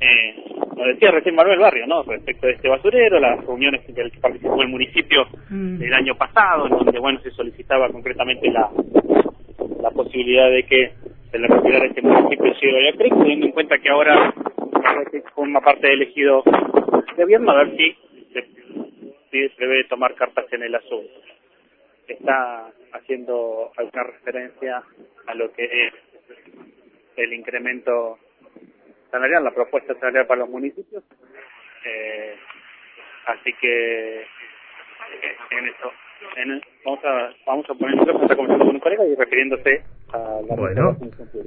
eh, lo decía recién Manuel Barrio, ¿no? Respecto de este basurero, las reuniones en las que participó el municipio Mm. el año pasado, en donde, bueno, se solicitaba concretamente la, la posibilidad de que se le retirara este municipio de Vaya Creek, teniendo en cuenta que ahora forma parte del ejido de gobierno, a ver si se, si se debe tomar cartas en el asunto. Está haciendo alguna referencia a lo que es el incremento salarial, la propuesta salarial para los municipios. Eh, así que eh, en eso, en- vamos a vamos a poner conversando con un colega y refiriéndose a la Bueno,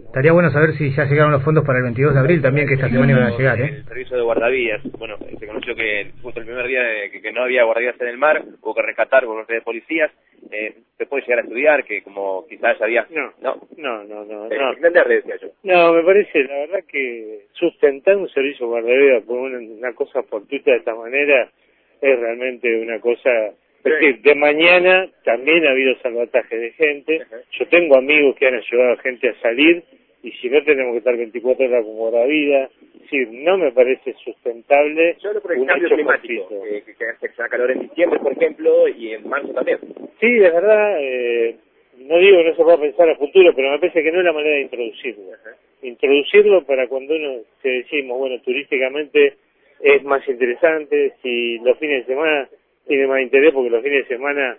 estaría bueno saber si ya llegaron los fondos para el 22 de abril también, que esta semana iban a llegar, ¿eh? El servicio de guardavías, bueno, se conoció que justo el primer día de que, que no había guardavías en el mar, hubo que rescatar por parte de policías, eh, se puede llegar a estudiar, que como quizás había... No. no, No, no, no, Eh, no. decía yo. No, me parece, la verdad que sustentar un servicio guardavidas por una, una cosa fortuita de esta manera es realmente una cosa... Es decir, de mañana también ha habido salvataje de gente. Ajá. Yo tengo amigos que han ayudado a gente a salir y si no tenemos que estar 24 horas con guardavidas. Es decir, no me parece sustentable Yo por el un cambio climático, que, que, que hace calor en diciembre, por ejemplo, y en marzo también. Sí, de verdad, eh, no digo que no se pueda pensar a futuro, pero me parece que no es la manera de introducirlo. Introducirlo para cuando uno te decimos, bueno, turísticamente es más interesante, si los fines de semana tiene más interés, porque los fines de semana,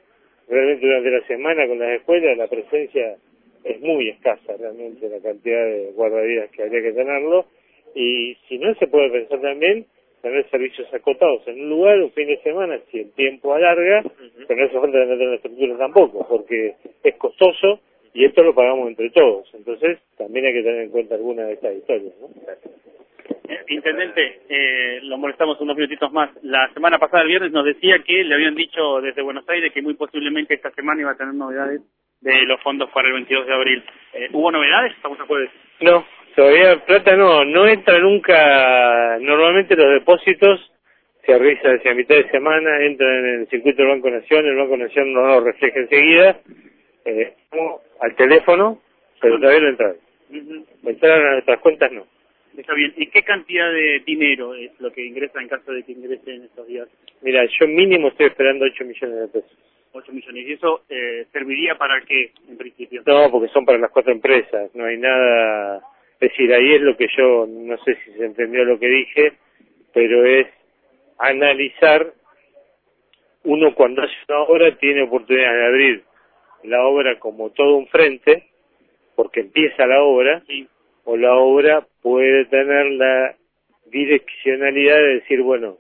realmente durante la semana con las escuelas, la presencia es muy escasa realmente la cantidad de guardavidas que habría que tenerlo, y si no se puede pensar también tener servicios acotados en un lugar un fin de semana si el tiempo alarga, pero no hace falta tener una estructura tampoco, porque es costoso y esto lo pagamos entre todos. Entonces también hay que tener en cuenta alguna de estas historias. ¿no? Eh, Intendente, eh, lo molestamos unos minutitos más. La semana pasada, el viernes, nos decía que le habían dicho desde Buenos Aires que muy posiblemente esta semana iba a tener novedades de los fondos para el 22 de abril. Eh, ¿Hubo novedades? Estamos a jueves. No, todavía plata no, no entra nunca, normalmente los depósitos se realizan hacia mitad de semana, entran en el circuito del Banco Nación, el Banco Nación no lo refleja enseguida, eh, al teléfono, pero todavía no entraron. Entraron a nuestras cuentas no. Está bien. ¿Y qué cantidad de dinero es lo que ingresa en caso de que ingrese en estos días? Mira, yo mínimo estoy esperando 8 millones de pesos. 8 millones. ¿Y eso eh, serviría para qué, en principio? No, porque son para las cuatro empresas, no hay nada, decir, ahí es lo que yo, no sé si se entendió lo que dije, pero es analizar, uno cuando hace una obra tiene oportunidad de abrir la obra como todo un frente, porque empieza la obra, Sí. o la obra puede tener la direccionalidad de decir, bueno,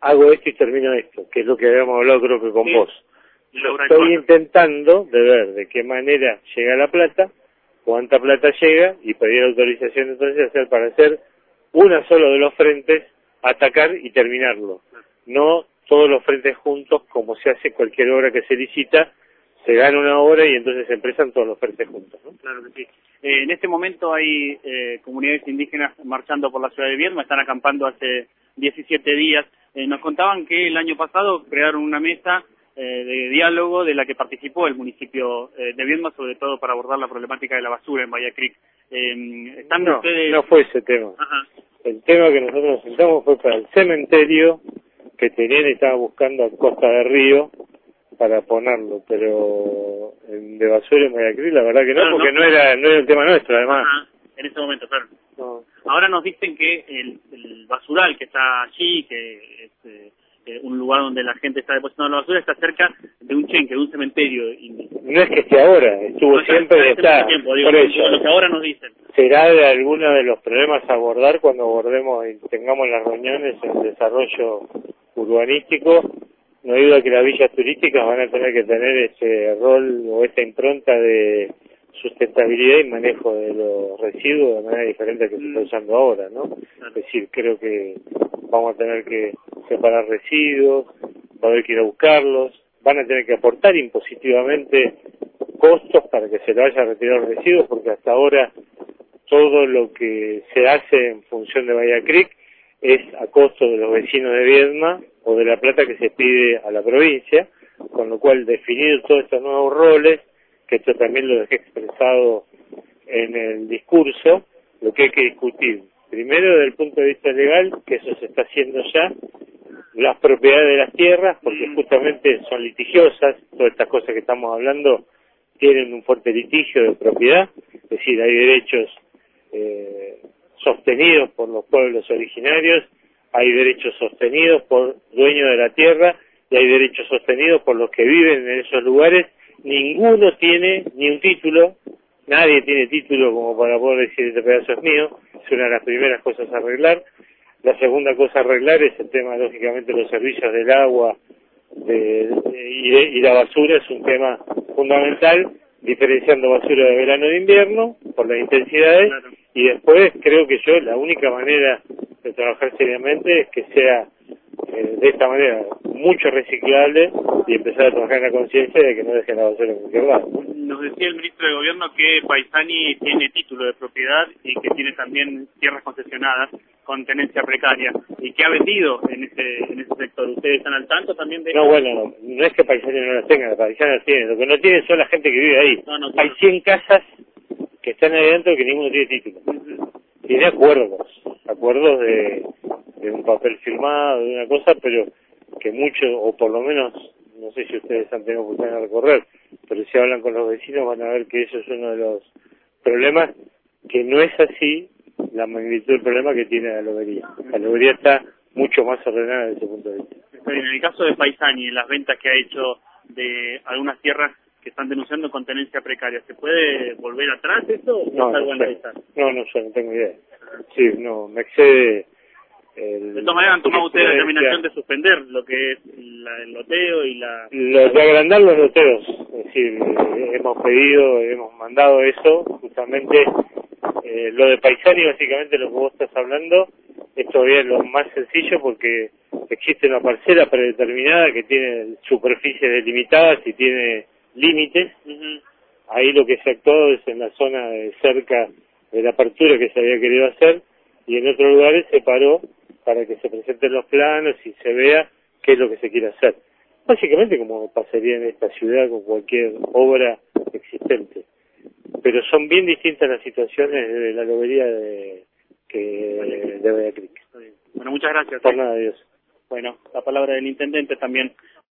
hago esto y termino esto, que es lo que habíamos hablado creo que con Sí. vos. Yo estoy intentando de ver de qué manera llega la plata, cuánta plata llega y pedir autorización entonces hacer para hacer una solo de los frentes, atacar y terminarlo. No todos los frentes juntos como se hace cualquier obra que se licita, se gana una obra y entonces se empiezan todos los frentes juntos. Claro que sí. Eh, en este momento hay eh, comunidades indígenas marchando por la ciudad de Vierma, están acampando hace 17 días. Eh, nos contaban que el año pasado crearon una mesa eh, de diálogo de la que participó el municipio eh, de Vierma, sobre todo para abordar la problemática de la basura en Bahía Creek. Eh, ¿Están No, ustedes...? no fue ese tema. Ajá. El tema que nosotros nos sentamos fue para el cementerio que tenían y estaba buscando a Costa de Río para ponerlo, pero en de basura en Guayaquil la verdad que no, Claro, porque no. no era no era el tema nuestro además. Ajá. En ese momento, claro. No. Ahora nos dicen que el, el basural que está allí, que es eh, un lugar donde la gente está depositando la basura, está cerca de un chenque, de un cementerio indígena. No es que esté ahora, estuvo No, siempre está. tiempo, digo, Por eso, lo que ahora nos dicen. será de alguno de los problemas a abordar cuando abordemos y tengamos las reuniones en desarrollo urbanístico. No hay duda que las villas turísticas van a tener que tener ese rol o esta impronta de sustentabilidad y manejo de los residuos de manera diferente a que se está Mm. usando ahora, ¿no? Es decir, creo que vamos a tener que separar residuos, va a haber que ir a buscarlos, van a tener que aportar impositivamente costos para que se le vaya a retirar residuos, porque hasta ahora todo lo que se hace en función de Bahía Creek es a costo de los vecinos de Viedma o de la plata que se pide a la provincia, con lo cual definir todos estos nuevos roles, que esto también lo dejé expresado en el discurso, lo que hay que discutir. Primero, desde el punto de vista legal, que eso se está haciendo ya, las propiedades de las tierras, porque justamente son litigiosas, todas estas cosas que estamos hablando tienen un fuerte litigio de propiedad, es decir, hay derechos eh, sostenidos por los pueblos originarios, hay derechos sostenidos por dueños de la tierra y hay derechos sostenidos por los que viven en esos lugares. Ninguno tiene ni un título, nadie tiene título como para poder decir este pedazo es mío, es una de las primeras cosas a arreglar. La segunda cosa a arreglar es el tema, lógicamente, de los servicios del agua de, y, la basura es un tema fundamental, diferenciando basura de verano e de invierno por las intensidades. Y después creo que yo la única manera de trabajar seriamente es que sea eh, de esta manera mucho reciclable y empezar a trabajar en la conciencia de que no dejen la basura en cualquier lado. Nos decía el ministro de Gobierno que Paisani tiene título de propiedad y que tiene también tierras concesionadas con tenencia precaria y que ha vendido en ese, en ese sector. ¿Ustedes están al tanto también de No, bueno, no, es que Paisani no las tenga, Paisani las tiene. Lo que no tiene son la gente que vive ahí. Hay 100 casas que están ahí adentro que ninguno tiene título. Tiene acuerdos, acuerdos de, de un papel firmado, de una cosa, pero que mucho, o por lo menos, no sé si ustedes han tenido oportunidad de recorrer, pero si hablan con los vecinos van a ver que eso es uno de los problemas, que no es así la magnitud del problema que tiene la lobería. La lobería está mucho más ordenada desde ese punto de vista. En el caso de Paisani, las ventas que ha hecho de algunas tierras que están denunciando con tenencia precaria, ¿se puede volver atrás eso o no, no, no, no sé, no tengo idea. Sí, no, me excede el, de todas maneras han tomado ustedes la determinación de suspender lo que es el loteo y la... Lo de agrandar los loteos, es decir, hemos pedido, hemos mandado eso, justamente eh, lo de Paisani, básicamente lo que vos estás hablando, es todavía lo más sencillo porque existe una parcela predeterminada que tiene superficies delimitadas y tiene límites. Ahí lo que se actuó es en la zona de cerca de la apertura que se había querido hacer y en otros lugares se paró para que se presenten los planos y se vea qué es lo que se quiere hacer. Básicamente como pasaría en esta ciudad con cualquier obra existente. Pero son bien distintas las situaciones de la lobería de, que de Beatriz. Bueno, muchas gracias. Por nada, Dios. Bueno, la palabra del intendente también